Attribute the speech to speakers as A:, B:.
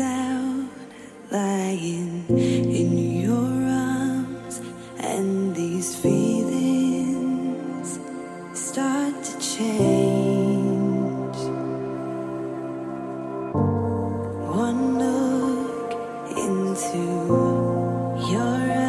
A: out lying in your arms, and these feelings start to change. One look into your eyes.